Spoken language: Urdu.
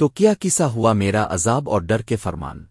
تو کیا کسا ہوا میرا عذاب اور ڈر کے فرمان؟